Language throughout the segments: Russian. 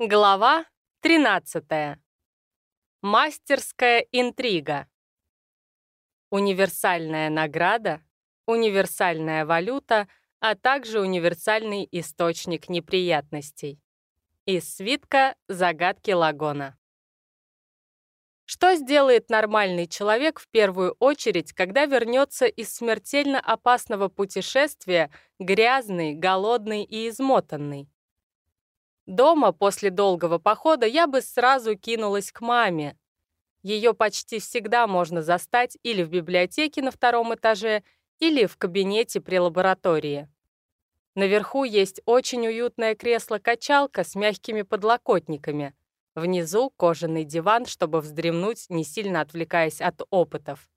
Глава 13. Мастерская интрига. Универсальная награда, универсальная валюта, а также универсальный источник неприятностей. Из свитка «Загадки Лагона». Что сделает нормальный человек в первую очередь, когда вернется из смертельно опасного путешествия грязный, голодный и измотанный? Дома после долгого похода я бы сразу кинулась к маме. Ее почти всегда можно застать или в библиотеке на втором этаже, или в кабинете при лаборатории. Наверху есть очень уютное кресло-качалка с мягкими подлокотниками. Внизу кожаный диван, чтобы вздремнуть, не сильно отвлекаясь от опытов.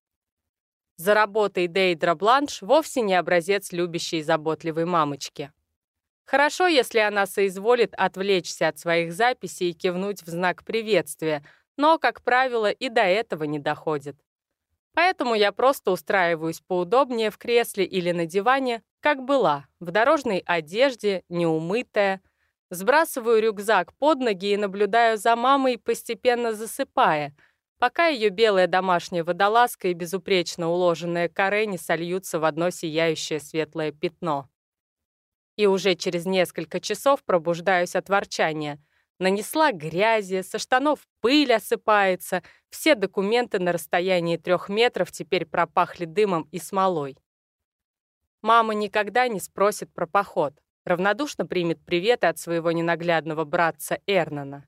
За работой Дейдра Бланш вовсе не образец любящей и заботливой мамочки. Хорошо, если она соизволит отвлечься от своих записей и кивнуть в знак приветствия, но, как правило, и до этого не доходит. Поэтому я просто устраиваюсь поудобнее в кресле или на диване, как была, в дорожной одежде, неумытая, сбрасываю рюкзак под ноги и наблюдаю за мамой, постепенно засыпая, пока ее белая домашняя водолазка и безупречно уложенная каре не сольются в одно сияющее светлое пятно и уже через несколько часов пробуждаюсь от ворчания. Нанесла грязи, со штанов пыль осыпается, все документы на расстоянии трех метров теперь пропахли дымом и смолой. Мама никогда не спросит про поход, равнодушно примет приветы от своего ненаглядного братца Эрнана.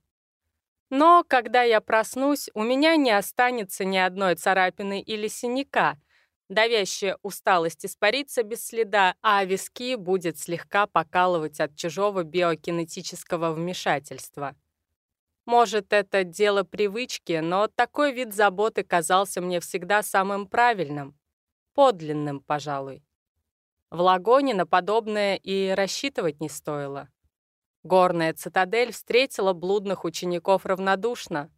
Но когда я проснусь, у меня не останется ни одной царапины или синяка — Давящая усталость испарится без следа, а виски будет слегка покалывать от чужого биокинетического вмешательства. Может, это дело привычки, но такой вид заботы казался мне всегда самым правильным, подлинным, пожалуй. В Лагоне на подобное и рассчитывать не стоило. Горная цитадель встретила блудных учеников равнодушно,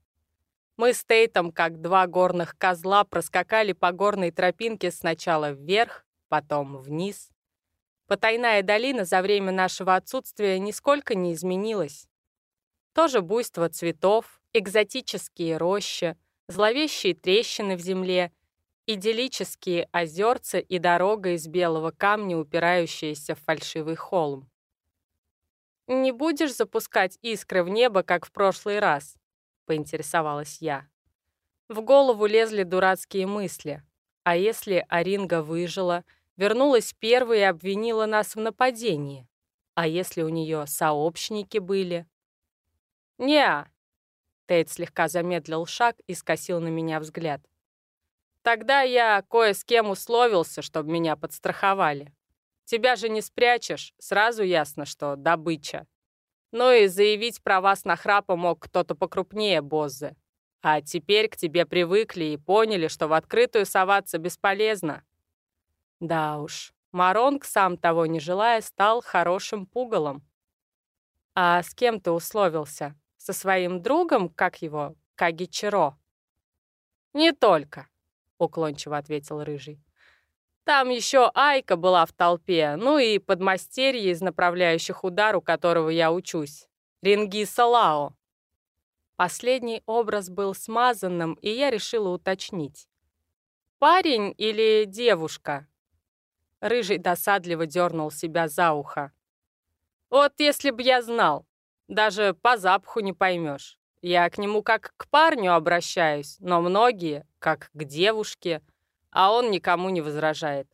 мы с Тейтом, как два горных козла, проскакали по горной тропинке сначала вверх, потом вниз. Потайная долина за время нашего отсутствия нисколько не изменилась. Тоже буйство цветов, экзотические рощи, зловещие трещины в земле, идиллические озерца и дорога из белого камня, упирающаяся в фальшивый холм. «Не будешь запускать искры в небо, как в прошлый раз?» — поинтересовалась я. В голову лезли дурацкие мысли. А если Аринга выжила, вернулась первой и обвинила нас в нападении? А если у нее сообщники были? «Не-а», Тейт слегка замедлил шаг и скосил на меня взгляд. «Тогда я кое с кем условился, чтобы меня подстраховали. Тебя же не спрячешь, сразу ясно, что добыча. Ну и заявить про вас на храпа мог кто-то покрупнее Боззы. А теперь к тебе привыкли и поняли, что в открытую соваться бесполезно. Да уж, Маронг, сам того не желая, стал хорошим пугалом. А с кем ты условился? Со своим другом, как его, Кагичеро? Не только, уклончиво ответил Рыжий. Там еще Айка была в толпе, ну и подмастерье из направляющих удар, у которого я учусь. Рингиса Лао. Последний образ был смазанным, и я решила уточнить. «Парень или девушка?» Рыжий досадливо дернул себя за ухо. «Вот если б я знал, даже по запаху не поймешь. Я к нему как к парню обращаюсь, но многие — как к девушке — а он никому не возражает.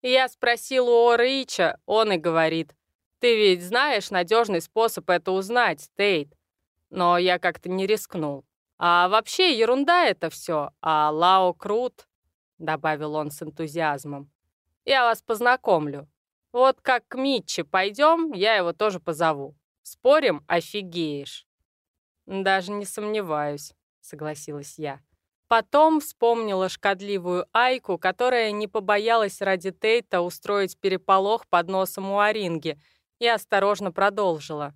Я спросил у Орича, он и говорит, «Ты ведь знаешь надежный способ это узнать, Тейт». Но я как-то не рискнул. А вообще ерунда это все, а Лао крут, добавил он с энтузиазмом. Я вас познакомлю. Вот как к Митче пойдем, я его тоже позову. Спорим, офигеешь. Даже не сомневаюсь, согласилась я. Потом вспомнила шкодливую Айку, которая не побоялась ради Тейта устроить переполох под носом у Оринги, и осторожно продолжила.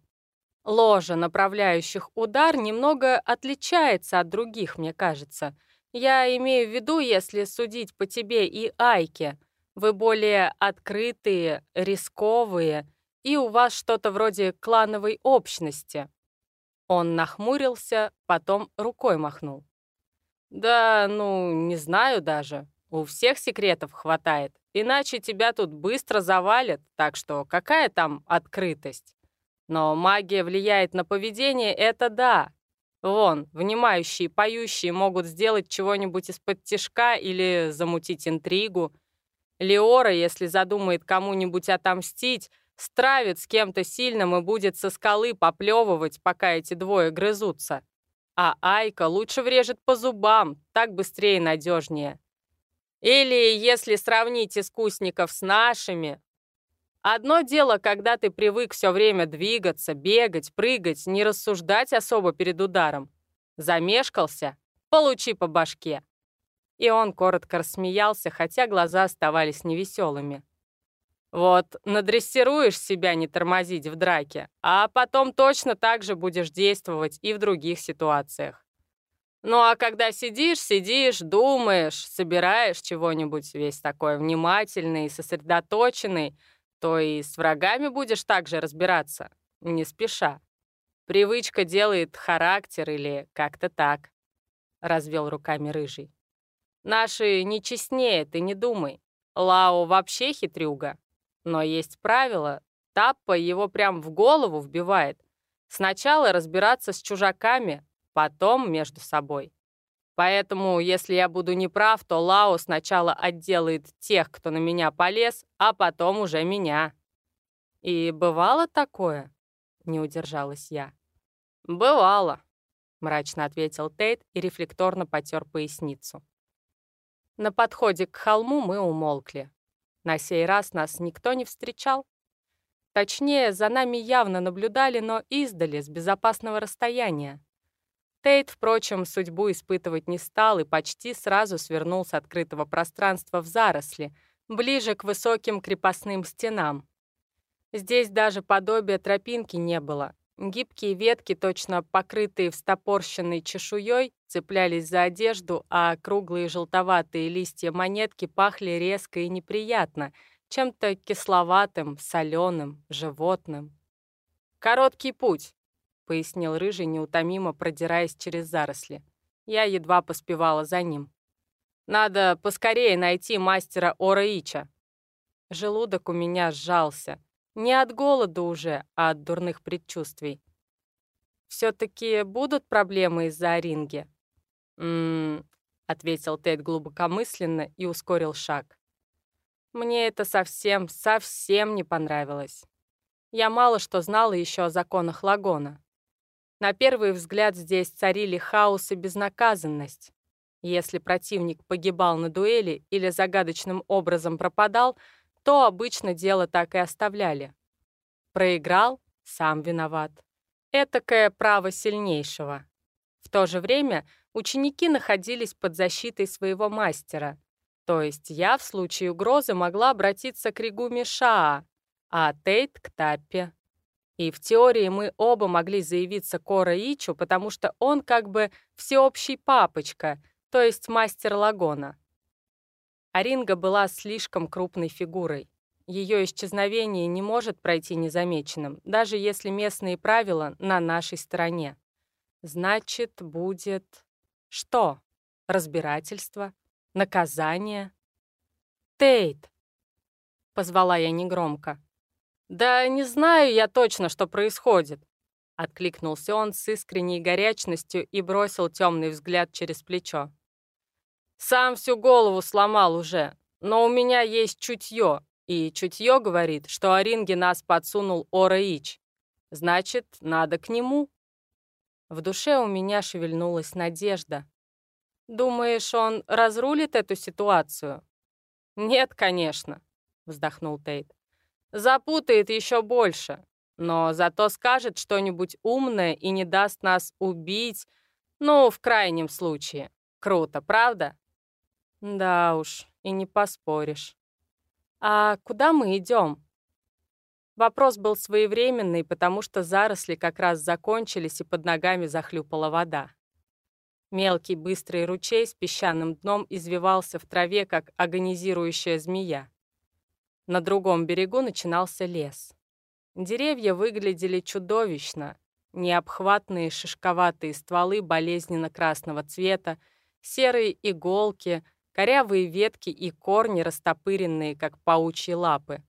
Ложа направляющих удар немного отличается от других, мне кажется. Я имею в виду, если судить по тебе и Айке. Вы более открытые, рисковые, и у вас что-то вроде клановой общности. Он нахмурился, потом рукой махнул. «Да, ну, не знаю даже. У всех секретов хватает. Иначе тебя тут быстро завалят, так что какая там открытость? Но магия влияет на поведение, это да. Вон, внимающие, поющие могут сделать чего-нибудь из-под тишка или замутить интригу. Леора, если задумает кому-нибудь отомстить, стравит с кем-то сильным и будет со скалы поплевывать, пока эти двое грызутся. А Айка лучше врежет по зубам, так быстрее и надежнее. Или, если сравнить искусников с нашими, Одно дело, когда ты привык все время двигаться, бегать, прыгать, не рассуждать особо перед ударом. Замешкался — получи по башке. И он коротко рассмеялся, хотя глаза оставались невеселыми. Вот надрессируешь себя не тормозить в драке, а потом точно так же будешь действовать и в других ситуациях. Ну а когда сидишь, сидишь, думаешь, собираешь чего-нибудь весь такой внимательный и сосредоточенный, то и с врагами будешь также разбираться, не спеша. Привычка делает характер или как-то так», — развел руками рыжий. «Наши не честнее, ты не думай. Лао вообще хитрюга. Но есть правило, Таппа его прям в голову вбивает. Сначала разбираться с чужаками, потом между собой. Поэтому, если я буду неправ, то Лао сначала отделает тех, кто на меня полез, а потом уже меня. И бывало такое? Не удержалась я. Бывало, мрачно ответил Тейт и рефлекторно потер поясницу. На подходе к холму мы умолкли. На сей раз нас никто не встречал. Точнее, за нами явно наблюдали, но издали, с безопасного расстояния. Тейт, впрочем, судьбу испытывать не стал и почти сразу свернул с открытого пространства в заросли, ближе к высоким крепостным стенам. Здесь даже подобия тропинки не было. Гибкие ветки, точно покрытые встопорщенной чешуей, цеплялись за одежду, а круглые желтоватые листья монетки пахли резко и неприятно, чем-то кисловатым, соленым, животным. «Короткий путь», — пояснил Рыжий, неутомимо продираясь через заросли. Я едва поспевала за ним. «Надо поскорее найти мастера Ораича». Желудок у меня сжался. Не от голода уже, а от дурных предчувствий. «Все-таки будут проблемы из-за Оринги?» «М-м-м», ответил Тед глубокомысленно и ускорил шаг. Мне это совсем, совсем не понравилось. Я мало что знала еще о законах Лагона. На первый взгляд здесь царили хаос и безнаказанность. Если противник погибал на дуэли или загадочным образом пропадал, то обычно дело так и оставляли. Проиграл — сам виноват. Этакое право сильнейшего. В то же время ученики находились под защитой своего мастера, то есть я в случае угрозы могла обратиться к Ригуми Шаа, а Тейт — к Таппе. И в теории мы оба могли заявиться Кора Ичу, потому что он как бы всеобщий папочка, то есть мастер Лагона. Аринга была слишком крупной фигурой. Ее исчезновение не может пройти незамеченным, даже если местные правила на нашей стороне. Значит, будет... Что? Разбирательство? Наказание? «Тейт!» — позвала я негромко. «Да не знаю я точно, что происходит», — откликнулся он с искренней горячностью и бросил темный взгляд через плечо. «Сам всю голову сломал уже, но у меня есть чутье, и чутье говорит, что о ринге нас подсунул Ора Ич. Значит, надо к нему». В душе у меня шевельнулась надежда. «Думаешь, он разрулит эту ситуацию?» «Нет, конечно», — вздохнул Тейт. Запутает еще больше, но зато скажет что-нибудь умное и не даст нас убить, ну, в крайнем случае. Круто, правда? Да уж, и не поспоришь. А куда мы идем? Вопрос был своевременный, потому что заросли как раз закончились, и под ногами захлюпала вода. Мелкий быстрый ручей с песчаным дном извивался в траве, как агонизирующая змея. На другом берегу начинался лес. Деревья выглядели чудовищно. необхватные шишковатые стволы болезненно-красного цвета, серые иголки, корявые ветки и корни, растопыренные, как паучьи лапы.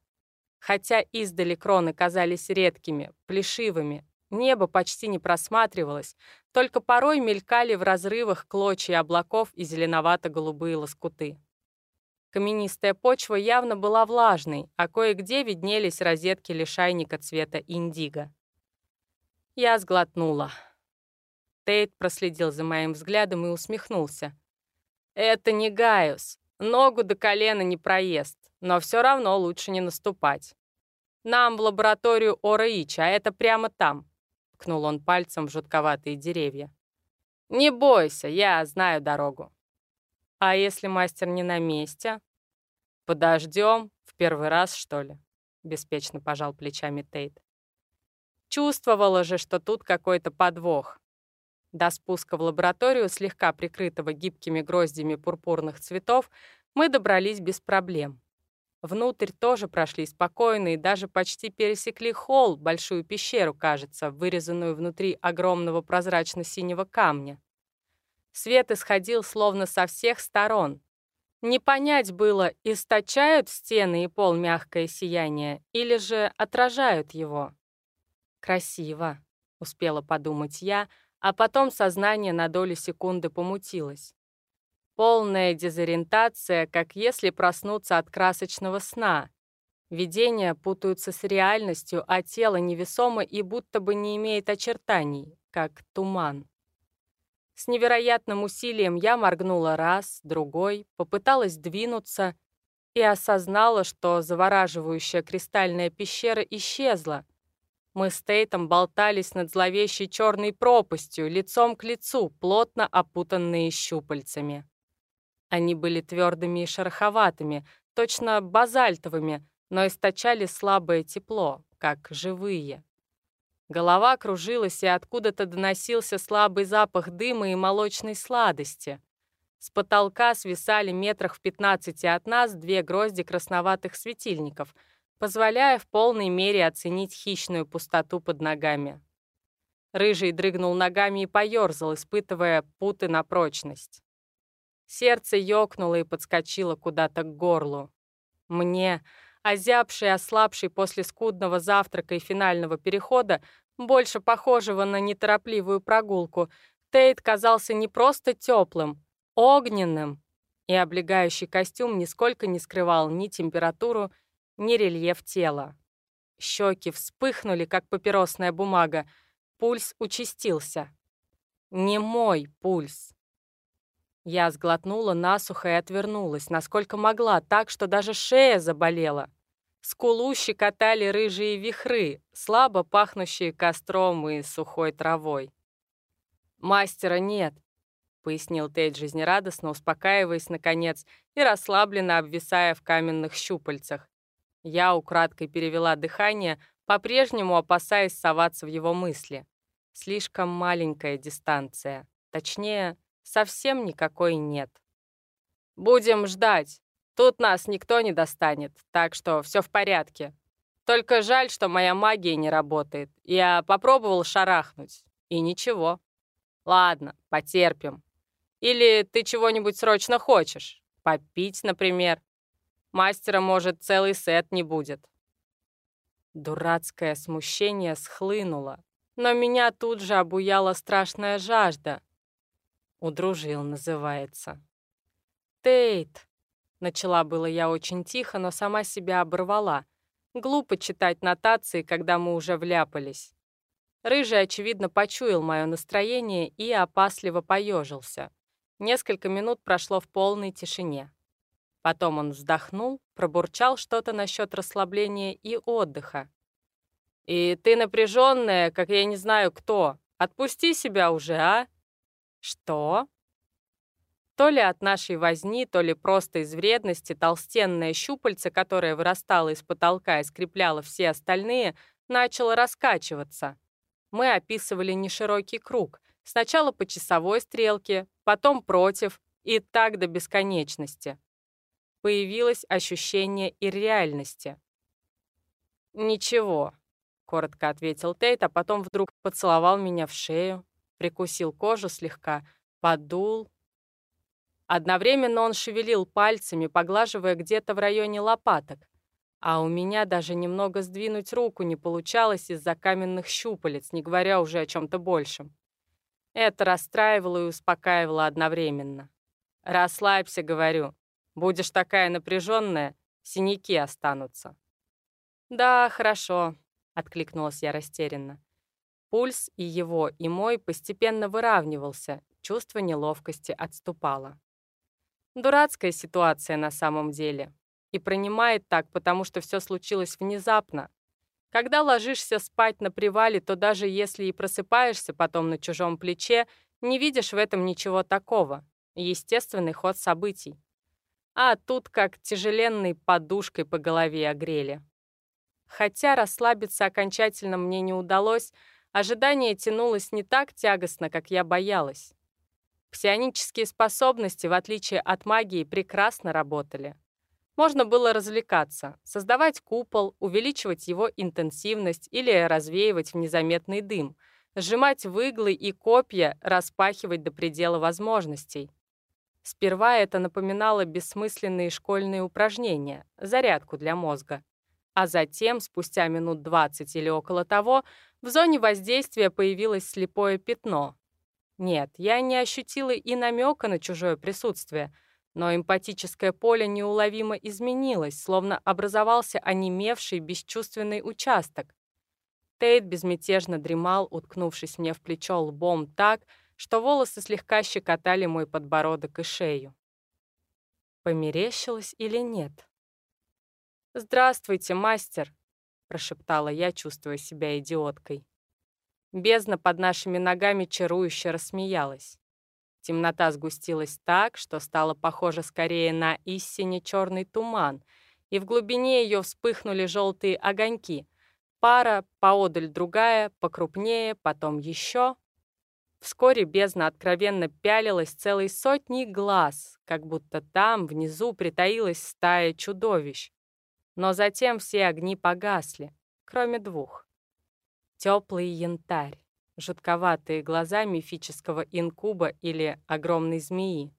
Хотя издали кроны казались редкими, плешивыми, небо почти не просматривалось, только порой мелькали в разрывах клочья облаков и зеленовато-голубые лоскуты. Каменистая почва явно была влажной, а кое-где виднелись розетки лишайника цвета индиго. Я сглотнула. Тейт проследил за моим взглядом и усмехнулся. «Это не Гaius. Ногу до колена не проезд, но все равно лучше не наступать. Нам в лабораторию Ораича, а это прямо там», — ткнул он пальцем в жутковатые деревья. «Не бойся, я знаю дорогу». «А если мастер не на месте?» «Подождем. В первый раз, что ли?» — беспечно пожал плечами Тейт. Чувствовала же, что тут какой-то подвох. До спуска в лабораторию, слегка прикрытого гибкими гроздями пурпурных цветов, мы добрались без проблем. Внутрь тоже прошли спокойно и даже почти пересекли холл, большую пещеру, кажется, вырезанную внутри огромного прозрачно-синего камня. Свет исходил словно со всех сторон. Не понять было, источают стены и пол мягкое сияние или же отражают его. «Красиво», — успела подумать я, а потом сознание на долю секунды помутилось. Полная дезориентация, как если проснуться от красочного сна. Видения путаются с реальностью, а тело невесомо и будто бы не имеет очертаний, как туман. С невероятным усилием я моргнула раз, другой, попыталась двинуться и осознала, что завораживающая кристальная пещера исчезла. Мы с Тейтом болтались над зловещей черной пропастью, лицом к лицу, плотно опутанные щупальцами. Они были твердыми и шероховатыми, точно базальтовыми, но источали слабое тепло, как живые. Голова кружилась, и откуда-то доносился слабый запах дыма и молочной сладости. С потолка свисали метрах в 15 от нас две грозди красноватых светильников, позволяя в полной мере оценить хищную пустоту под ногами. Рыжий дрыгнул ногами и поерзал, испытывая путы на прочность. Сердце ёкнуло и подскочило куда-то к горлу. Мне, озябший и ослабший после скудного завтрака и финального перехода, больше похожего на неторопливую прогулку, Тейт казался не просто теплым, огненным, и облегающий костюм нисколько не скрывал ни температуру, ни рельеф тела. Щеки вспыхнули, как папиросная бумага, пульс участился. Не мой пульс. Я сглотнула насухо и отвернулась, насколько могла, так, что даже шея заболела. Скулу щекотали рыжие вихры, слабо пахнущие костром и сухой травой. «Мастера нет», — пояснил Тейт жизнерадостно, успокаиваясь, наконец, и расслабленно обвисая в каменных щупальцах. Я украдкой перевела дыхание, по-прежнему опасаясь соваться в его мысли. Слишком маленькая дистанция. Точнее, совсем никакой нет. «Будем ждать. Тут нас никто не достанет, так что все в порядке. Только жаль, что моя магия не работает. Я попробовал шарахнуть, и ничего. Ладно, потерпим. Или ты чего-нибудь срочно хочешь? Попить, например. Мастера, может, целый сет не будет». Дурацкое смущение схлынуло, но меня тут же обуяла страшная жажда. Удружил, называется. «Тейт!» — начала было я очень тихо, но сама себя оборвала. Глупо читать нотации, когда мы уже вляпались. Рыжий, очевидно, почуял мое настроение и опасливо поежился. Несколько минут прошло в полной тишине. Потом он вздохнул, пробурчал что-то насчет расслабления и отдыха. «И ты напряженная, как я не знаю кто. Отпусти себя уже, а?» «Что?» То ли от нашей возни, то ли просто из вредности толстенное щупальце, которое вырастало из потолка и скрепляло все остальные, начало раскачиваться. Мы описывали неширокий круг, сначала по часовой стрелке, потом против, и так до бесконечности. Появилось ощущение ирреальности. «Ничего», коротко ответил Тейт, а потом вдруг поцеловал меня в шею, прикусил кожу слегка, подул. Одновременно он шевелил пальцами, поглаживая где-то в районе лопаток, а у меня даже немного сдвинуть руку не получалось из-за каменных щупалец, не говоря уже о чем-то большем. Это расстраивало и успокаивало одновременно. «Расслабься», — говорю. «Будешь такая напряженная, синяки останутся». «Да, хорошо», — откликнулась я растерянно. Пульс и его, и мой постепенно выравнивался, чувство неловкости отступало. Дурацкая ситуация на самом деле. И принимает так, потому что все случилось внезапно. Когда ложишься спать на привале, то даже если и просыпаешься потом на чужом плече, не видишь в этом ничего такого. Естественный ход событий. А тут как тяжеленной подушкой по голове огрели. Хотя расслабиться окончательно мне не удалось, ожидание тянулось не так тягостно, как я боялась. Псионические способности, в отличие от магии, прекрасно работали. Можно было развлекаться, создавать купол, увеличивать его интенсивность или развеивать в незаметный дым, сжимать в иглы и копья, распахивать до предела возможностей. Сперва это напоминало бессмысленные школьные упражнения, зарядку для мозга. А затем, спустя минут 20 или около того, в зоне воздействия появилось слепое пятно. Нет, я не ощутила и намека на чужое присутствие, но эмпатическое поле неуловимо изменилось, словно образовался онемевший бесчувственный участок. Тейт безмятежно дремал, уткнувшись мне в плечо лбом так, что волосы слегка щекотали мой подбородок и шею. Померещилось или нет? «Здравствуйте, мастер!» — прошептала я, чувствуя себя идиоткой. Бездна под нашими ногами чарующе рассмеялась. Темнота сгустилась так, что стало похоже скорее на истине черный туман, и в глубине ее вспыхнули желтые огоньки. Пара, поодаль другая, покрупнее, потом еще. Вскоре бездна откровенно пялилась целой сотней глаз, как будто там, внизу, притаилась стая чудовищ. Но затем все огни погасли, кроме двух. Теплый янтарь, жутковатые глаза мифического инкуба или огромной змеи.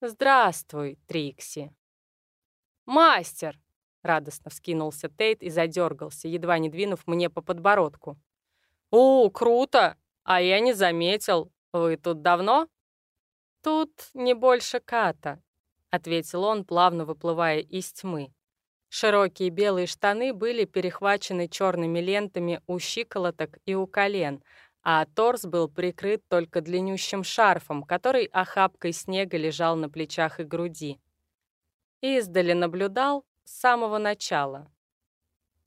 «Здравствуй, Трикси!» «Мастер!» — радостно вскинулся Тейт и задергался, едва не двинув мне по подбородку. «О, круто! А я не заметил. Вы тут давно?» «Тут не больше ката», — ответил он, плавно выплывая из тьмы. Широкие белые штаны были перехвачены черными лентами у щиколоток и у колен, а торс был прикрыт только длиннющим шарфом, который охапкой снега лежал на плечах и груди. Издали наблюдал с самого начала.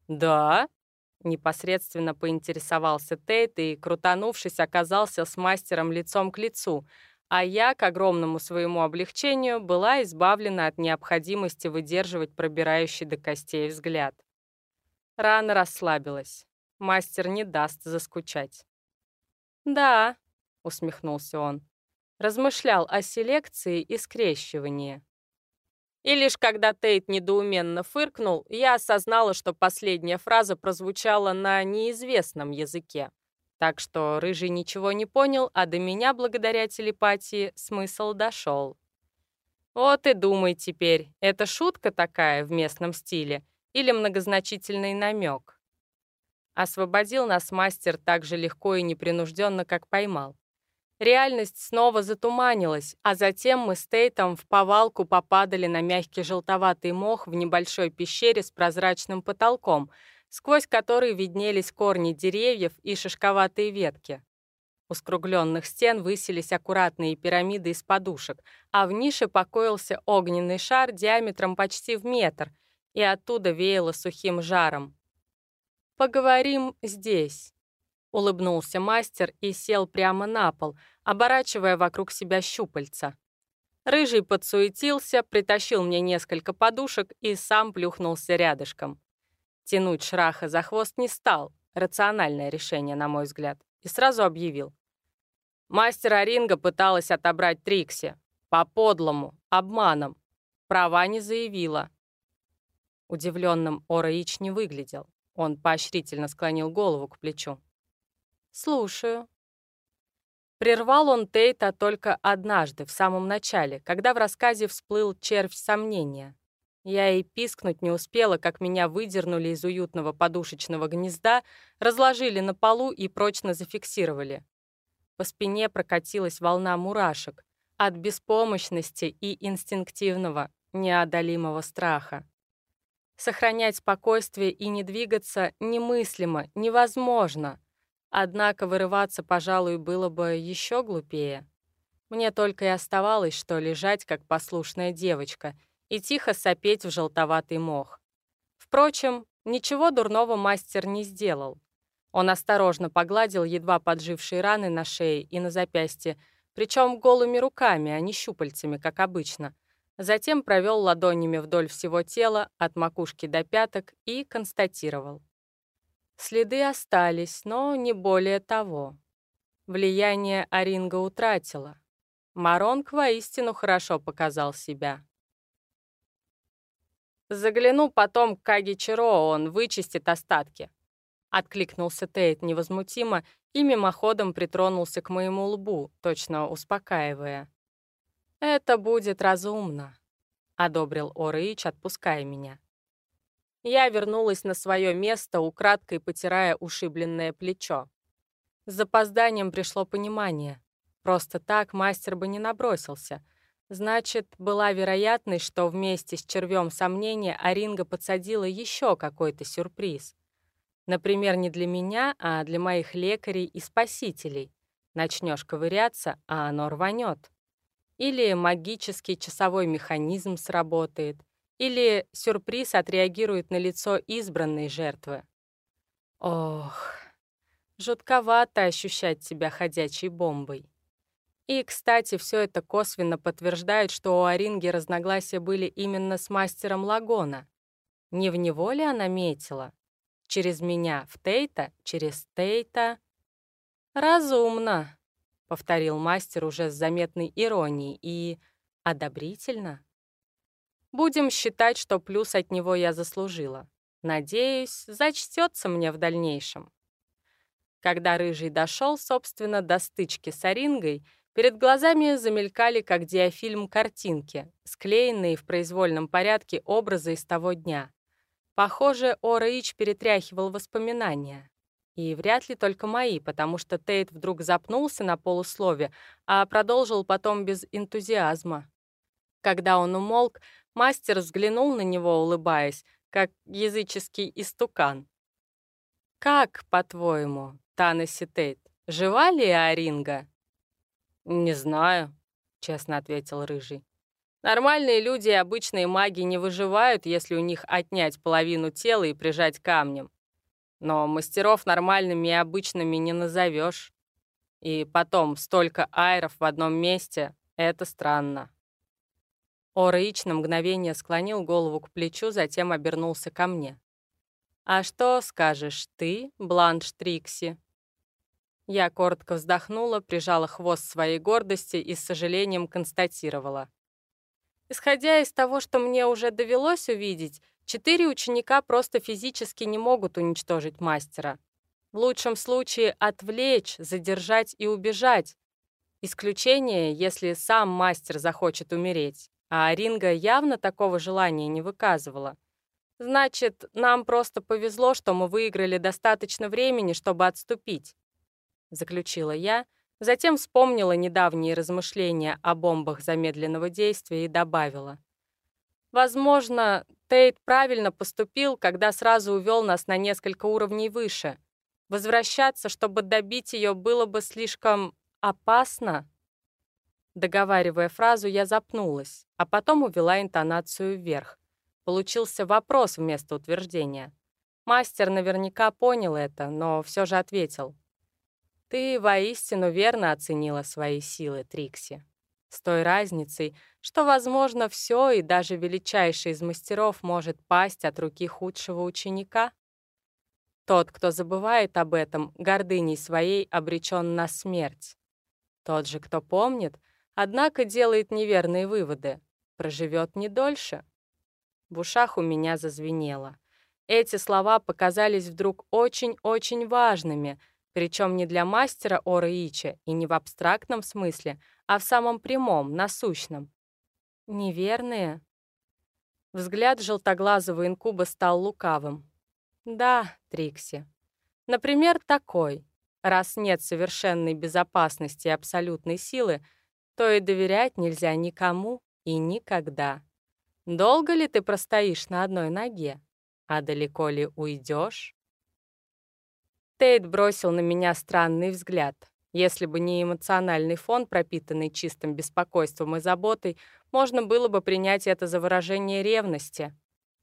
«Да?» — непосредственно поинтересовался Тейт и, крутанувшись, оказался с мастером лицом к лицу — а я, к огромному своему облегчению, была избавлена от необходимости выдерживать пробирающий до костей взгляд. Рано расслабилась. Мастер не даст заскучать. «Да», — усмехнулся он, размышлял о селекции и скрещивании. И лишь когда Тейт недоуменно фыркнул, я осознала, что последняя фраза прозвучала на неизвестном языке. Так что Рыжий ничего не понял, а до меня, благодаря телепатии, смысл дошел. Вот и думай теперь, это шутка такая в местном стиле или многозначительный намек. Освободил нас мастер так же легко и непринужденно, как поймал. Реальность снова затуманилась, а затем мы с Тейтом в повалку попадали на мягкий желтоватый мох в небольшой пещере с прозрачным потолком — сквозь который виднелись корни деревьев и шишковатые ветки. У скругленных стен высились аккуратные пирамиды из подушек, а в нише покоился огненный шар диаметром почти в метр, и оттуда веяло сухим жаром. «Поговорим здесь», — улыбнулся мастер и сел прямо на пол, оборачивая вокруг себя щупальца. Рыжий подсуетился, притащил мне несколько подушек и сам плюхнулся рядышком. Тянуть Шраха за хвост не стал, рациональное решение, на мой взгляд, и сразу объявил. Мастер Оринга пыталась отобрать Трикси. По-подлому, обманом. Права не заявила. Удивленным Ораич не выглядел. Он поощрительно склонил голову к плечу. «Слушаю». Прервал он Тейта только однажды, в самом начале, когда в рассказе всплыл червь сомнения. Я и пискнуть не успела, как меня выдернули из уютного подушечного гнезда, разложили на полу и прочно зафиксировали. По спине прокатилась волна мурашек от беспомощности и инстинктивного, неодолимого страха. Сохранять спокойствие и не двигаться немыслимо, невозможно. Однако вырываться, пожалуй, было бы еще глупее. Мне только и оставалось, что лежать, как послушная девочка, и тихо сопеть в желтоватый мох. Впрочем, ничего дурного мастер не сделал. Он осторожно погладил едва поджившие раны на шее и на запястье, причем голыми руками, а не щупальцами, как обычно. Затем провел ладонями вдоль всего тела, от макушки до пяток, и констатировал. Следы остались, но не более того. Влияние Оринга утратила. Маронг воистину хорошо показал себя. «Загляну потом к Кагичиро, он вычистит остатки», Откликнулся Тейт невозмутимо и мимоходом притронулся к моему лбу, точно успокаивая. «Это будет разумно», — одобрил Орыич, отпуская меня. Я вернулась на свое место, украдкой потирая ушибленное плечо. С запозданием пришло понимание. Просто так мастер бы не набросился. Значит, была вероятность, что вместе с червем сомнения Аринга подсадила еще какой-то сюрприз. Например, не для меня, а для моих лекарей и спасителей. Начнешь ковыряться, а оно рванет. Или магический часовой механизм сработает, или сюрприз отреагирует на лицо избранной жертвы. Ох, жутковато ощущать себя ходячей бомбой. И, кстати, все это косвенно подтверждает, что у Оринги разногласия были именно с мастером Лагона. Не в него ли она метила? Через меня в Тейта, через Тейта. «Разумно», — повторил мастер уже с заметной иронией и одобрительно. «Будем считать, что плюс от него я заслужила. Надеюсь, зачтется мне в дальнейшем». Когда Рыжий дошел, собственно, до стычки с Орингой, перед глазами замелькали, как диафильм, картинки, склеенные в произвольном порядке образы из того дня. Похоже, Ораич перетряхивал воспоминания. И вряд ли только мои, потому что Тейт вдруг запнулся на полуслове, а продолжил потом без энтузиазма. Когда он умолк, мастер взглянул на него, улыбаясь, как языческий истукан. «Как, по-твоему, Танаси Тейт, жива ли Аринга?» «Не знаю», — честно ответил Рыжий. Нормальные люди и обычные маги не выживают, если у них отнять половину тела и прижать камнем. Но мастеров нормальными и обычными не назовешь. И потом, столько айров в одном месте — это странно. Ораич на мгновение склонил голову к плечу, затем обернулся ко мне. «А что скажешь ты, Бланш Трикси?» Я коротко вздохнула, прижала хвост своей гордости и с сожалением констатировала. Исходя из того, что мне уже довелось увидеть, четыре ученика просто физически не могут уничтожить мастера. В лучшем случае отвлечь, задержать и убежать. Исключение, если сам мастер захочет умереть. А Аринга явно такого желания не выказывала. Значит, нам просто повезло, что мы выиграли достаточно времени, чтобы отступить, заключила я, Затем вспомнила недавние размышления о бомбах замедленного действия и добавила. «Возможно, Тейт правильно поступил, когда сразу увел нас на несколько уровней выше. Возвращаться, чтобы добить ее, было бы слишком опасно». Договаривая фразу, я запнулась, а потом увела интонацию вверх. Получился вопрос вместо утверждения. Мастер наверняка понял это, но все же ответил. Ты воистину верно оценила свои силы, Трикси. С той разницей, что, возможно, все и даже величайший из мастеров может пасть от руки худшего ученика. Тот, кто забывает об этом, гордыней своей обречен на смерть. Тот же, кто помнит, однако делает неверные выводы, проживет не дольше. В ушах у меня зазвенело. Эти слова показались вдруг очень-очень важными, причем не для мастера Ора Ича и не в абстрактном смысле, а в самом прямом, насущном. Неверные? Взгляд желтоглазого инкуба стал лукавым. Да, Трикси. Например, такой. Раз нет совершенной безопасности и абсолютной силы, то и доверять нельзя никому и никогда. Долго ли ты простоишь на одной ноге? А далеко ли уйдешь? Тейт бросил на меня странный взгляд. Если бы не эмоциональный фон, пропитанный чистым беспокойством и заботой, можно было бы принять это за выражение ревности.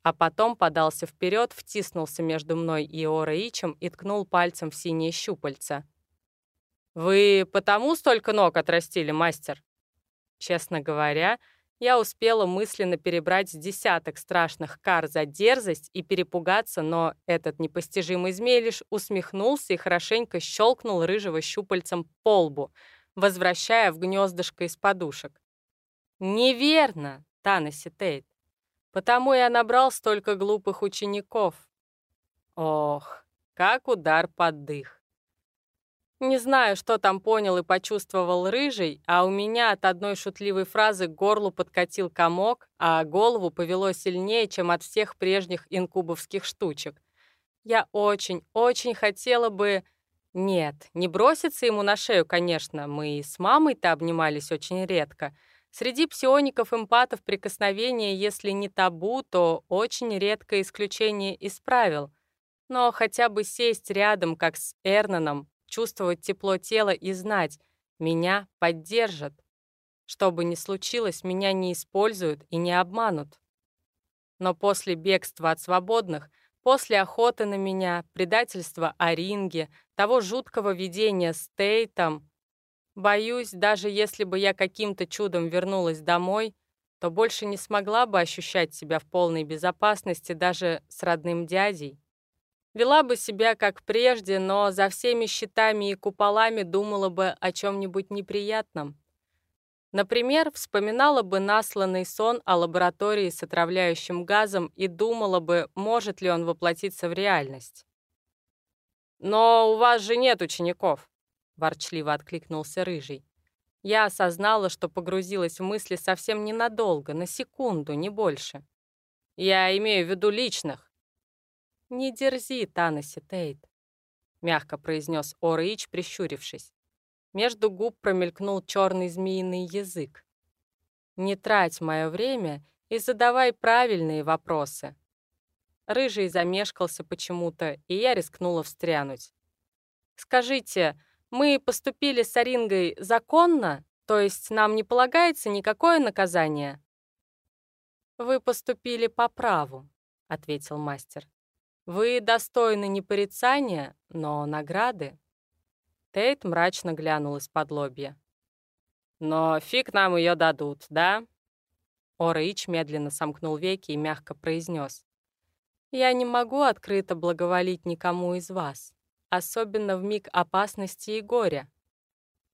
А потом подался вперед, втиснулся между мной и Ора Ичем и ткнул пальцем в синее щупальце. «Вы потому столько ног отрастили, мастер?» Честно говоря, я успела мысленно перебрать с десяток страшных кар за дерзость и перепугаться, но этот непостижимый змей лишь усмехнулся и хорошенько щелкнул рыжего щупальцем по лбу, возвращая в гнездышко из подушек. «Неверно, Танаси Тейт. Потому я набрал столько глупых учеников. Ох, как удар под дых. Не знаю, что там понял и почувствовал рыжий, а у меня от одной шутливой фразы к горлу подкатил комок, а голову повело сильнее, чем от всех прежних инкубовских штучек. Я очень, очень хотела бы... Нет, не броситься ему на шею, конечно, мы и с мамой-то обнимались очень редко. Среди псиоников-эмпатов прикосновение, если не табу, то очень редкое исключение из правил. Но хотя бы сесть рядом, как с Эрнаном, чувствовать тепло тела и знать, меня поддержат. Что бы ни случилось, меня не используют и не обманут. Но после бегства от свободных, после охоты на меня, предательства о ринге, того жуткого видения с Тейтом, боюсь, даже если бы я каким-то чудом вернулась домой, то больше не смогла бы ощущать себя в полной безопасности даже с родным дядей. Вела бы себя как прежде, но за всеми щитами и куполами думала бы о чем-нибудь неприятном. Например, вспоминала бы насланный сон о лаборатории с отравляющим газом и думала бы, может ли он воплотиться в реальность. «Но у вас же нет учеников», — ворчливо откликнулся Рыжий. Я осознала, что погрузилась в мысли совсем ненадолго, на секунду, не больше. Я имею в виду личных. «Не дерзи, Танаси Тейт», — мягко произнес Орыич, прищурившись. Между губ промелькнул черный змеиный язык. «Не трать мое время и задавай правильные вопросы». Рыжий замешкался почему-то, и я рискнула встрянуть. «Скажите, мы поступили с Арингой законно? То есть нам не полагается никакое наказание?» «Вы поступили по праву», — ответил мастер. Вы достойны не порицания, но награды. Тейт мрачно глянул из-под лобья. «Но фиг нам ее дадут, да?» Орыч медленно сомкнул веки и мягко произнес. «Я не могу открыто благоволить никому из вас, особенно в миг опасности и горя.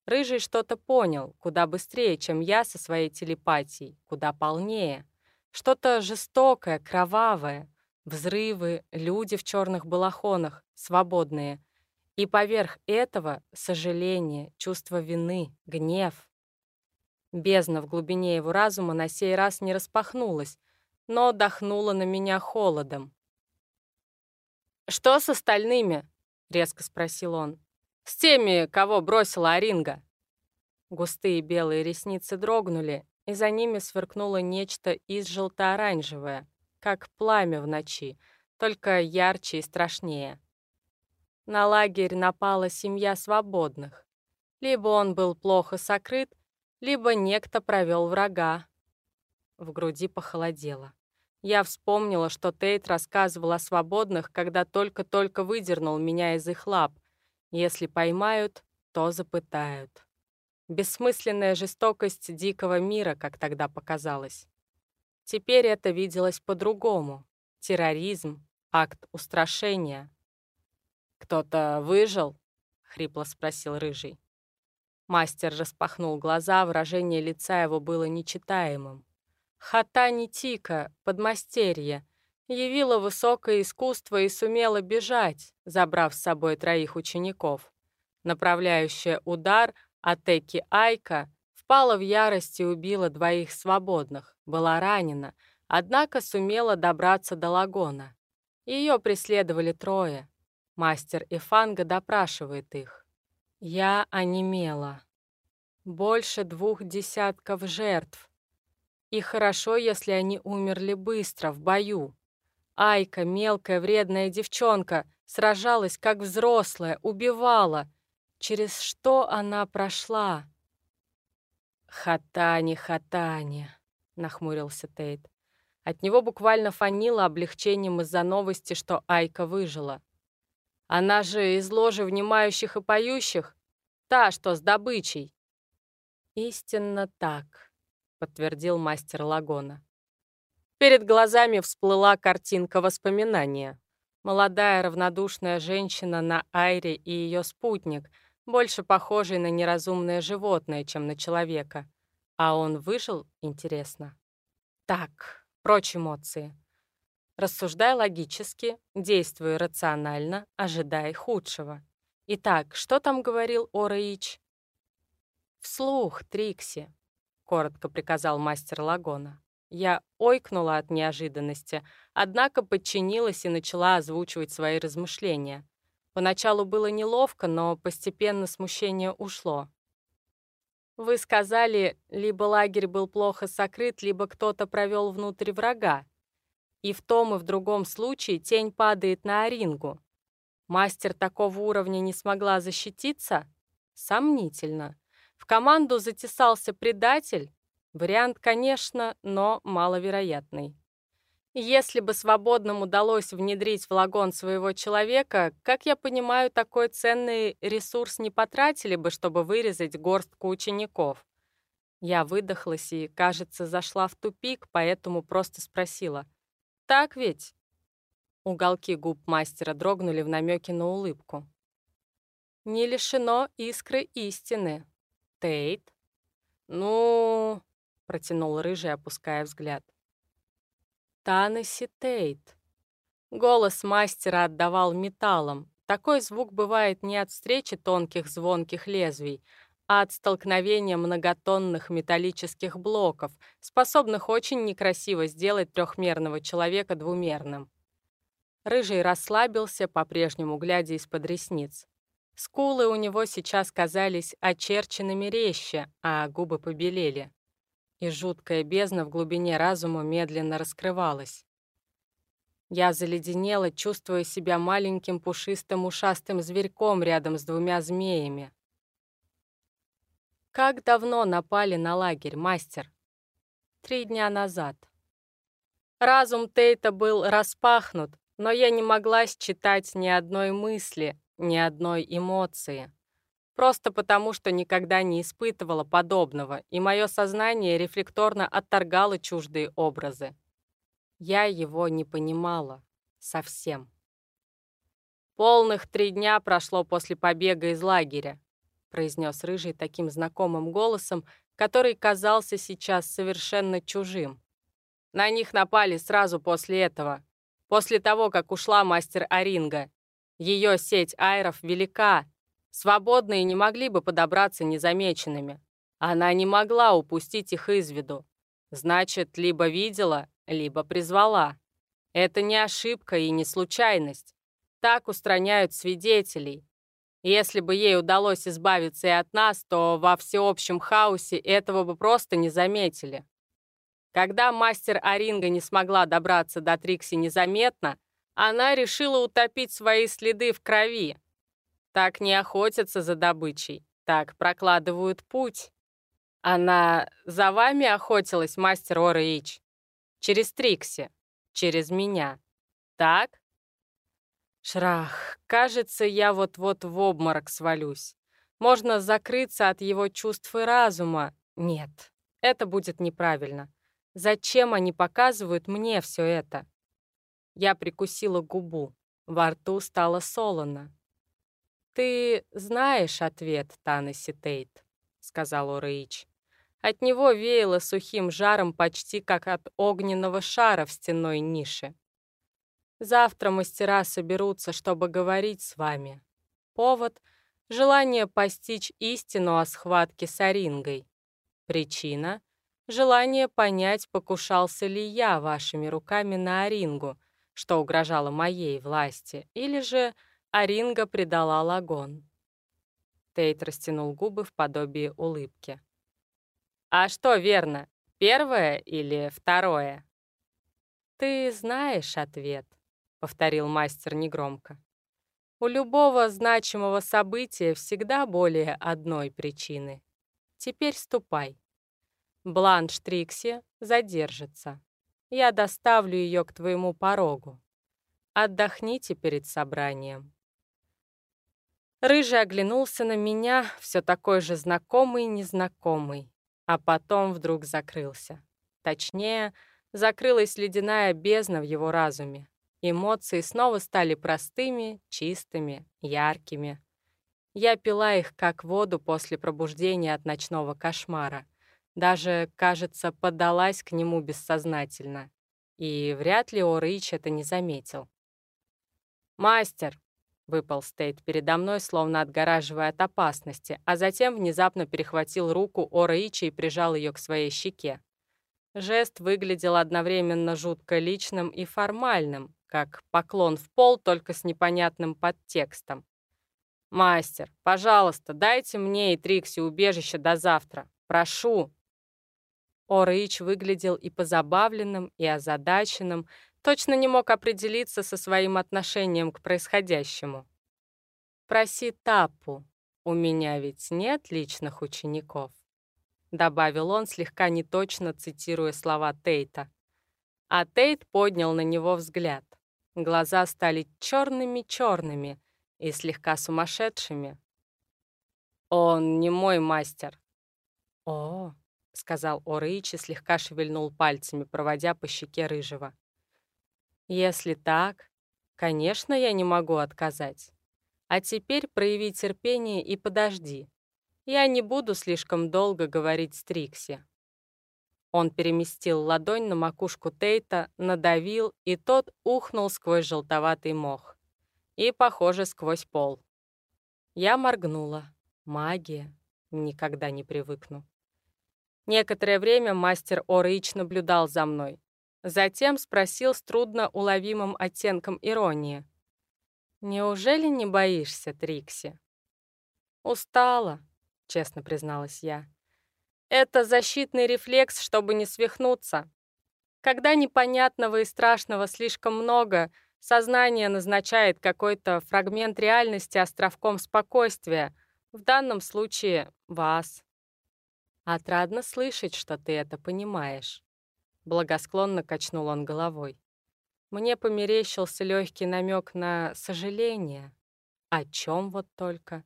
Рыжий что-то понял, куда быстрее, чем я со своей телепатией, куда полнее. Что-то жестокое, кровавое, Взрывы, люди в черных балахонах, свободные. И поверх этого сожаление, чувство вины, гнев. Бездна в глубине его разума на сей раз не распахнулась, но дохнула на меня холодом. «Что с остальными?» — резко спросил он. «С теми, кого бросила Оринга». Густые белые ресницы дрогнули, и за ними сверкнуло нечто из желто-оранжевое как пламя в ночи, только ярче и страшнее. На лагерь напала семья свободных. Либо он был плохо сокрыт, либо некто провел врага. В груди похолодело. Я вспомнила, что Тейт рассказывал о свободных, когда только-только выдернул меня из их лап. Если поймают, то запытают. Бессмысленная жестокость дикого мира, как тогда показалось. Теперь это виделось по-другому. Терроризм, акт устрашения. «Кто-то выжил?» — хрипло спросил Рыжий. Мастер распахнул глаза, выражение лица его было нечитаемым. «Хата не тика, подмастерье. явила высокое искусство и сумела бежать, забрав с собой троих учеников. Направляющая удар Атеки Айка впала в ярость и убила двоих свободных, была ранена, однако сумела добраться до Лагона. Ее преследовали трое. Мастер Ифанга допрашивает их. Я онемела. Больше двух десятков жертв. И хорошо, если они умерли быстро, в бою. Айка, мелкая вредная девчонка, сражалась как взрослая, убивала. Через что она прошла? «Хатани, Хатани», — нахмурился Тейт. От него буквально фанило облегчением из-за новости, что Айка выжила. Она же из ложи внимающих и поющих, та, что с добычей. «Истинно так», — подтвердил мастер Лагона. Перед глазами всплыла картинка воспоминания. Молодая равнодушная женщина на Айре и ее спутник, больше похожий на неразумное животное, чем на человека. А он выжил, интересно? Так, прочь эмоции. Рассуждай логически, действуй рационально, ожидай худшего. Итак, что там говорил Ораич? «Вслух, Трикси», — коротко приказал мастер Лагона. Я ойкнула от неожиданности, однако подчинилась и начала озвучивать свои размышления. Поначалу было неловко, но постепенно смущение ушло. «Вы сказали, либо лагерь был плохо сокрыт, либо кто-то провел внутрь врага. И в том и в другом случае тень падает на Орингу. Мастер такого уровня не смогла защититься? Сомнительно. В команду затесался предатель? Вариант, конечно, но маловероятный. Если бы свободным удалось внедрить в лагон своего человека, как я понимаю, такой ценный ресурс не потратили бы, чтобы вырезать горстку учеников. Я выдохлась и, кажется, зашла в тупик, поэтому просто спросила. «Так ведь?» Уголки губ мастера дрогнули в намеке на улыбку. «Не лишено искры истины. Тейт?» «Ну...» — протянул рыжий, опуская взгляд. «Танаси Тейт». Голос мастера отдавал металлом. Такой звук бывает не от встречи тонких звонких лезвий, а от столкновения многотонных металлических блоков, способных очень некрасиво сделать трехмерного человека двумерным. Рыжий расслабился, по-прежнему глядя из-под ресниц. Скулы у него сейчас казались очерченными резче, а губы побелели и жуткая бездна в глубине разума медленно раскрывалась. Я заледенела, чувствуя себя маленьким пушистым ушастым зверьком рядом с двумя змеями. Как давно напали на лагерь, мастер? Три дня назад. Разум Тейта был распахнут, но я не могла считать ни одной мысли, ни одной эмоции. Просто потому, что никогда не испытывала подобного, и мое сознание рефлекторно отторгало чуждые образы. Я его не понимала. Совсем. «Полных три дня прошло после побега из лагеря», произнес Рыжий таким знакомым голосом, который казался сейчас совершенно чужим. На них напали сразу после этого, после того, как ушла мастер Аринга. Ее сеть айров велика, Свободные не могли бы подобраться незамеченными. Она не могла упустить их из виду. Значит, либо видела, либо призвала. Это не ошибка и не случайность. Так устраняют свидетелей. Если бы ей удалось избавиться и от нас, то во всеобщем хаосе этого бы просто не заметили. Когда мастер Аринга не смогла добраться до Трикси незаметно, она решила утопить свои следы в крови, так не охотятся за добычей, так прокладывают путь. Она за вами охотилась, мастер Ораич? Через Трикси, через меня. Так? Шрах, кажется, я вот-вот в обморок свалюсь. Можно закрыться от его чувств и разума. Нет, это будет неправильно. Зачем они показывают мне все это? Я прикусила губу. Во рту стало солоно. «Ты знаешь ответ, Танаси Тейт», — сказал Ураич. От него веяло сухим жаром почти как от огненного шара в стенной нише. Завтра мастера соберутся, чтобы говорить с вами. Повод — желание постичь истину о схватке с Орингой. Причина — желание понять, покушался ли я вашими руками на Орингу, что угрожало моей власти, или же Оринга предала Лагон. Тейт растянул губы в подобии улыбки. «А что верно, первое или второе?» «Ты знаешь ответ», — повторил мастер негромко. «У любого значимого события всегда более одной причины. Теперь ступай. Бланш Трикси задержится. Я доставлю ее к твоему порогу. Отдохните перед собранием». Рыжий оглянулся на меня, все такой же знакомый-незнакомый, а потом вдруг закрылся. Точнее, закрылась ледяная бездна в его разуме. Эмоции снова стали простыми, чистыми, яркими. Я пила их как воду после пробуждения от ночного кошмара. Даже, кажется, поддалась к нему бессознательно. И вряд ли Орыч это не заметил. «Мастер!» — выпал Стейт передо мной, словно отгораживая от опасности, а затем внезапно перехватил руку Орыича и прижал ее к своей щеке. Жест выглядел одновременно жутко личным и формальным, как поклон в пол, только с непонятным подтекстом. «Мастер, пожалуйста, дайте мне и Трикси убежище до завтра. Прошу!» Орыч выглядел и позабавленным, и озадаченным, точно не мог определиться со своим отношением к происходящему. «Проси Тапу, у меня ведь нет личных учеников» добавил он, слегка неточно цитируя слова Тейта. А Тейт поднял на него взгляд. Глаза стали черными-черными и слегка сумасшедшими. «Он не мой мастер». «О», — сказал Орыич и слегка шевельнул пальцами, проводя по щеке рыжего. «Если так, конечно, я не могу отказать. А теперь прояви терпение и подожди. Я не буду слишком долго говорить с Трикси. Он переместил ладонь на макушку Тейта, надавил, и тот ухнул сквозь желтоватый мох. И, похоже, сквозь пол. Я моргнула. Магия. Никогда не привыкну. Некоторое время мастер Орыч наблюдал за мной. Затем спросил с трудно уловимым оттенком иронии. «Неужели не боишься, Трикси?» «Устала», — честно призналась я. «Это защитный рефлекс, чтобы не свихнуться. Когда непонятного и страшного слишком много, сознание назначает какой-то фрагмент реальности островком спокойствия, в данном случае — вас. Отрадно слышать, что ты это понимаешь». Благосклонно качнул он головой. Мне померещился легкий намек на сожаление. О чем вот только?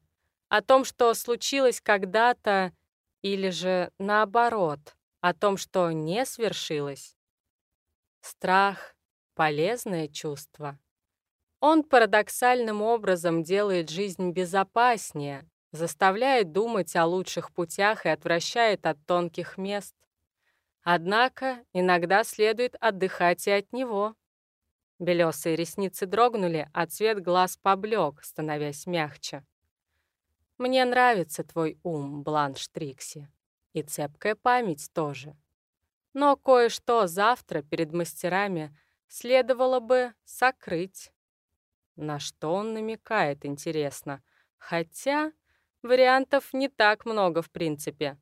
О том, что случилось когда-то, или же наоборот, о том, что не свершилось. Страх — полезное чувство. Он парадоксальным образом делает жизнь безопаснее, заставляет думать о лучших путях и отвращает от тонких мест. Однако иногда следует отдыхать и от него. Белесые ресницы дрогнули, а цвет глаз поблек, становясь мягче. Мне нравится твой ум, Бланш Трикси. И цепкая память тоже. Но кое-что завтра перед мастерами следовало бы сокрыть. На что он намекает, интересно. Хотя вариантов не так много в принципе.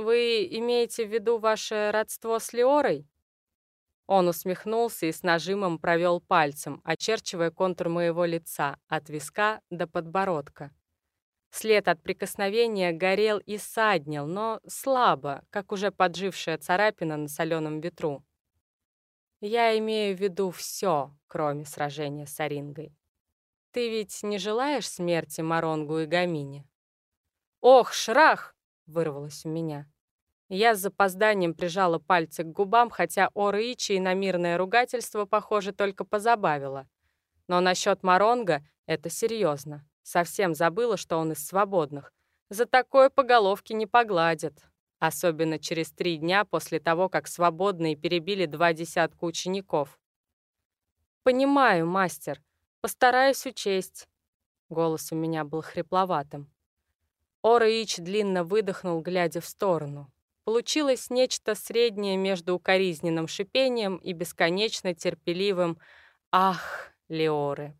Вы имеете в виду ваше родство с Леорой? Он усмехнулся и с нажимом провел пальцем, очерчивая контур моего лица от виска до подбородка. След от прикосновения горел и саднил, но слабо, как уже поджившая царапина на соленом ветру. Я имею в виду все, кроме сражения с Арингой. Ты ведь не желаешь смерти Маронгу и Гамине? «Ох, шрах!» — вырвалось у меня. Я с запозданием прижала пальцы к губам, хотя Ора Ичи и на мирное ругательство, похоже, только позабавило. Но насчет Маронга это серьезно. Совсем забыла, что он из свободных. За такое по головке не погладят. Особенно через три дня после того, как свободные перебили два десятка учеников. «Понимаю, мастер. Постараюсь учесть». Голос у меня был хрипловатым. Ораич длинно выдохнул, глядя в сторону. Получилось нечто среднее между укоризненным шипением и бесконечно терпеливым «Ах, Леоры!».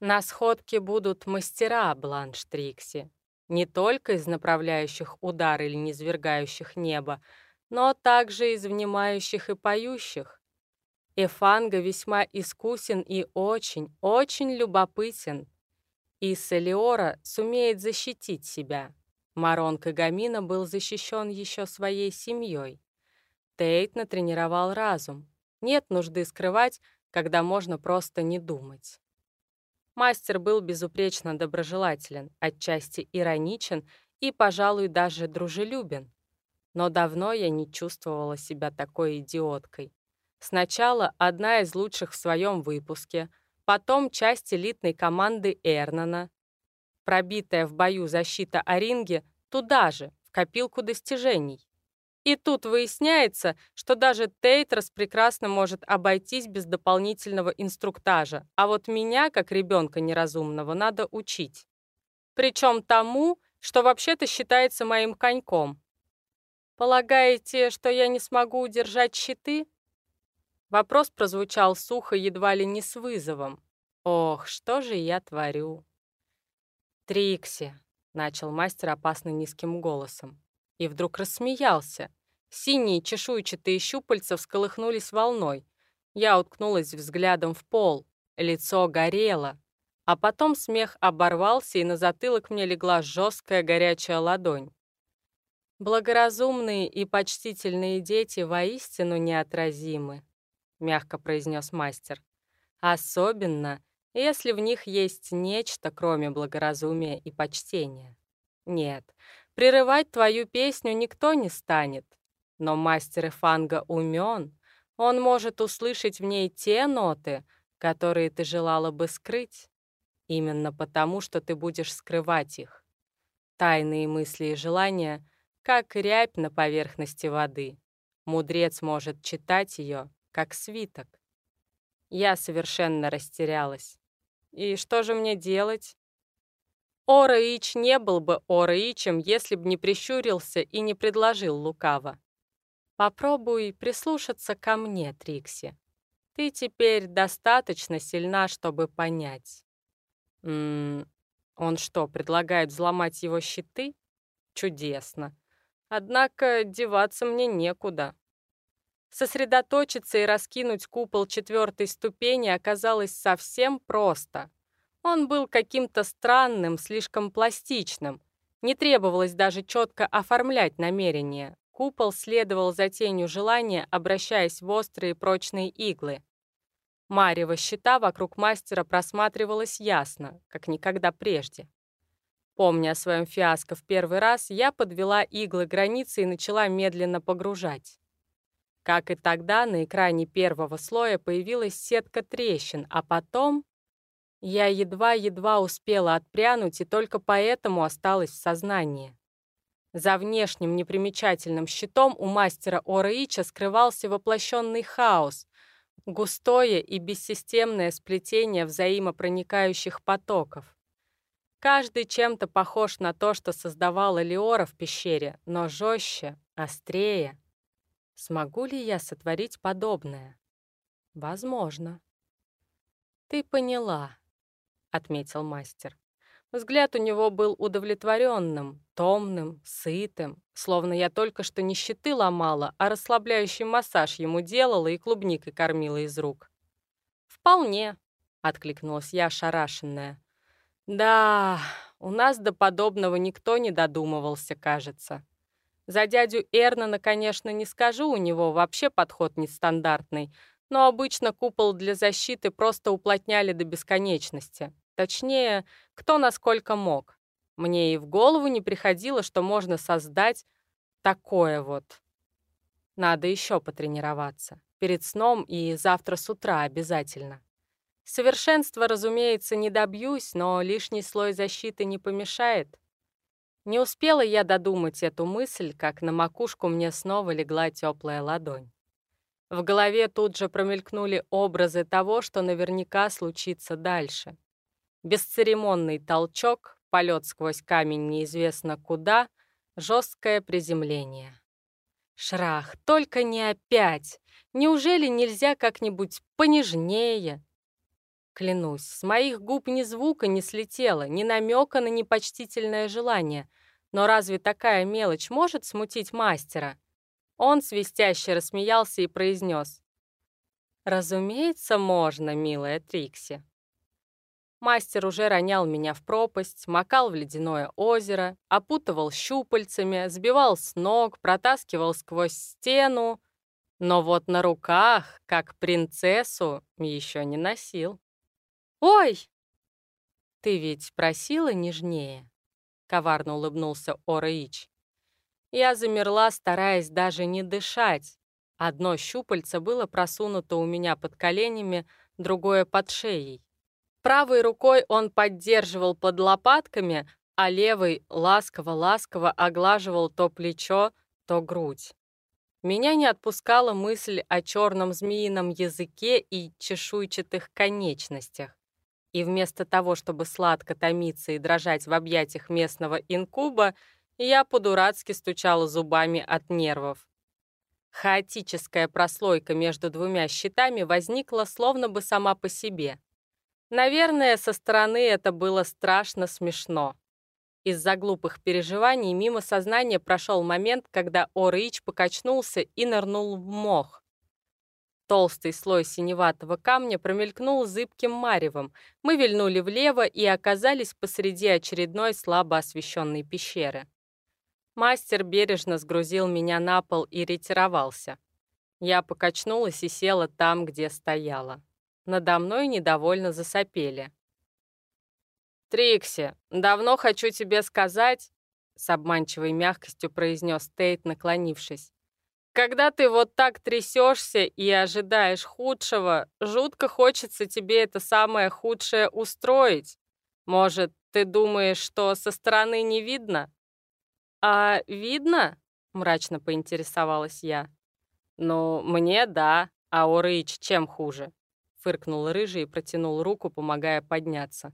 На сходке будут мастера Бланш Трикси, не только из направляющих удар или низвергающих небо, но также из внимающих и поющих. Эфанга весьма искусен и очень, очень любопытен. И Селиора сумеет защитить себя. Марон Кагамина был защищен еще своей семьей. Тейт натренировал разум. Нет нужды скрывать, когда можно просто не думать. Мастер был безупречно доброжелателен, отчасти ироничен и, пожалуй, даже дружелюбен. Но давно я не чувствовала себя такой идиоткой. Сначала одна из лучших в своем выпуске, потом часть элитной команды Эрнана. Пробитая в бою защита Оринги туда же, в копилку достижений. И тут выясняется, что даже Тейтрос прекрасно может обойтись без дополнительного инструктажа, а вот меня, как ребенка неразумного, надо учить. Причем тому, что вообще-то считается моим коньком. Полагаете, что я не смогу удержать щиты? Вопрос прозвучал сухо, едва ли не с вызовом. Ох, что же я творю? Трикси, начал мастер опасно низким голосом и вдруг рассмеялся. Синие чешуйчатые щупальца всколыхнулись волной. Я уткнулась взглядом в пол. Лицо горело. А потом смех оборвался, и на затылок мне легла жесткая горячая ладонь. «Благоразумные и почтительные дети воистину неотразимы», — мягко произнес мастер. «Особенно, если в них есть нечто, кроме благоразумия и почтения. Нет, Прерывать твою песню никто не станет. Но мастер Эфанга умен. Он может услышать в ней те ноты, которые ты желала бы скрыть. Именно потому, что ты будешь скрывать их. Тайные мысли и желания, как рябь на поверхности воды. Мудрец может читать ее, как свиток. Я совершенно растерялась. И что же мне делать? Ораич не был бы Ораичем, если б не прищурился и не предложил лукаво. «Попробуй прислушаться ко мне, Трикси. Ты теперь достаточно сильна, чтобы понять». «Ммм, он что, предлагает взломать его щиты? Чудесно. Однако деваться мне некуда». Сосредоточиться и раскинуть купол четвертой ступени оказалось совсем просто — он был каким-то странным, слишком пластичным. Не требовалось даже четко оформлять намерение. Купол следовал за тенью желания, обращаясь в острые прочные иглы. Марево щита вокруг мастера просматривалась ясно, как никогда прежде. Помня о своем фиаско в первый раз, я подвела иглы границы и начала медленно погружать. Как и тогда, на экране первого слоя появилась сетка трещин, а потом я едва-едва успела отпрянуть и только поэтому осталась в сознании. За внешним непримечательным щитом у мастера Ораича скрывался воплощенный хаос, густое и бессистемное сплетение взаимопроникающих потоков. Каждый чем-то похож на то, что создавала Леора в пещере, но жестче, острее. Смогу ли я сотворить подобное? Возможно. Ты поняла, отметил мастер. Взгляд у него был удовлетворенным, томным, сытым, словно я только что не щиты ломала, а расслабляющий массаж ему делала и клубникой кормила из рук. «Вполне», — откликнулась я, ошарашенная. «Да, у нас до подобного никто не додумывался, кажется. За дядю Эрнана, конечно, не скажу, у него вообще подход нестандартный, но обычно купол для защиты просто уплотняли до бесконечности. Точнее, кто насколько мог. Мне и в голову не приходило, что можно создать такое вот. Надо еще потренироваться. Перед сном и завтра с утра обязательно. Совершенства, разумеется, не добьюсь, но лишний слой защиты не помешает. Не успела я додумать эту мысль, как на макушку мне снова легла теплая ладонь. В голове тут же промелькнули образы того, что наверняка случится дальше. Бесцеремонный толчок, полет сквозь камень неизвестно куда, жесткое приземление. Шрах, только не опять! Неужели нельзя как-нибудь понежнее? Клянусь, с моих губ ни звука не слетело, ни намека на непочтительное желание. Но разве такая мелочь может смутить мастера? Он свистяще рассмеялся и произнес. «Разумеется, можно, милая Трикси». Мастер уже ронял меня в пропасть, макал в ледяное озеро, опутывал щупальцами, сбивал с ног, протаскивал сквозь стену. Но вот на руках, как принцессу, еще не носил. «Ой!» «Ты ведь просила нежнее?» — коварно улыбнулся Ораич. Я замерла, стараясь даже не дышать. Одно щупальце было просунуто у меня под коленями, другое под шеей. Правой рукой он поддерживал под лопатками, а левой ласково-ласково оглаживал то плечо, то грудь. Меня не отпускала мысль о черном змеином языке и чешуйчатых конечностях. И вместо того, чтобы сладко томиться и дрожать в объятиях местного инкуба, я по-дурацки стучала зубами от нервов. Хаотическая прослойка между двумя щитами возникла словно бы сама по себе. Наверное, со стороны это было страшно смешно. Из-за глупых переживаний мимо сознания прошел момент, когда Орыч покачнулся и нырнул в мох. Толстый слой синеватого камня промелькнул зыбким маревом. Мы вильнули влево и оказались посреди очередной слабо освещенной пещеры. Мастер бережно сгрузил меня на пол и ретировался. Я покачнулась и села там, где стояла. Надо мной недовольно засопели. «Трикси, давно хочу тебе сказать», — с обманчивой мягкостью произнес Тейт, наклонившись. «Когда ты вот так трясешься и ожидаешь худшего, жутко хочется тебе это самое худшее устроить. Может, ты думаешь, что со стороны не видно?» «А видно?» — мрачно поинтересовалась я. «Ну, мне да, а Орыч чем хуже?» — фыркнул Рыжий и протянул руку, помогая подняться.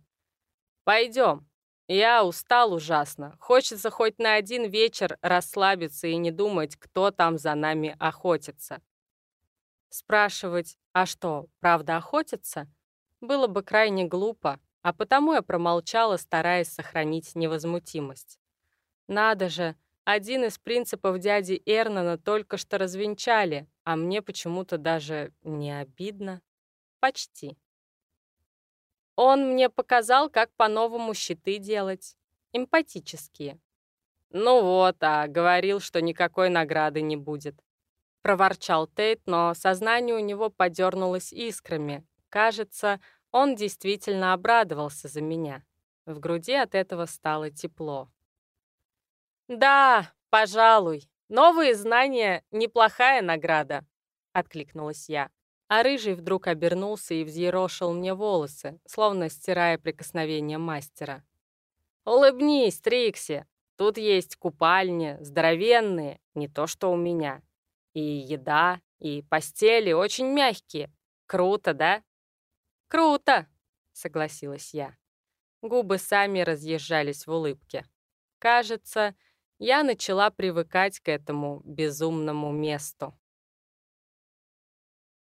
«Пойдем. Я устал ужасно. Хочется хоть на один вечер расслабиться и не думать, кто там за нами охотится». Спрашивать, а что, правда охотится, было бы крайне глупо, а потому я промолчала, стараясь сохранить невозмутимость. Надо же, один из принципов дяди Эрнана только что развенчали, а мне почему-то даже не обидно. Почти. Он мне показал, как по-новому щиты делать. Эмпатические. Ну вот, а говорил, что никакой награды не будет. Проворчал Тейт, но сознание у него подернулось искрами. Кажется, он действительно обрадовался за меня. В груди от этого стало тепло. «Да, пожалуй. Новые знания — неплохая награда», — откликнулась я. А рыжий вдруг обернулся и взъерошил мне волосы, словно стирая прикосновение мастера. «Улыбнись, Трикси. Тут есть купальни, здоровенные, не то что у меня. И еда, и постели очень мягкие. Круто, да?» «Круто», — согласилась я. Губы сами разъезжались в улыбке. Кажется, я начала привыкать к этому безумному месту.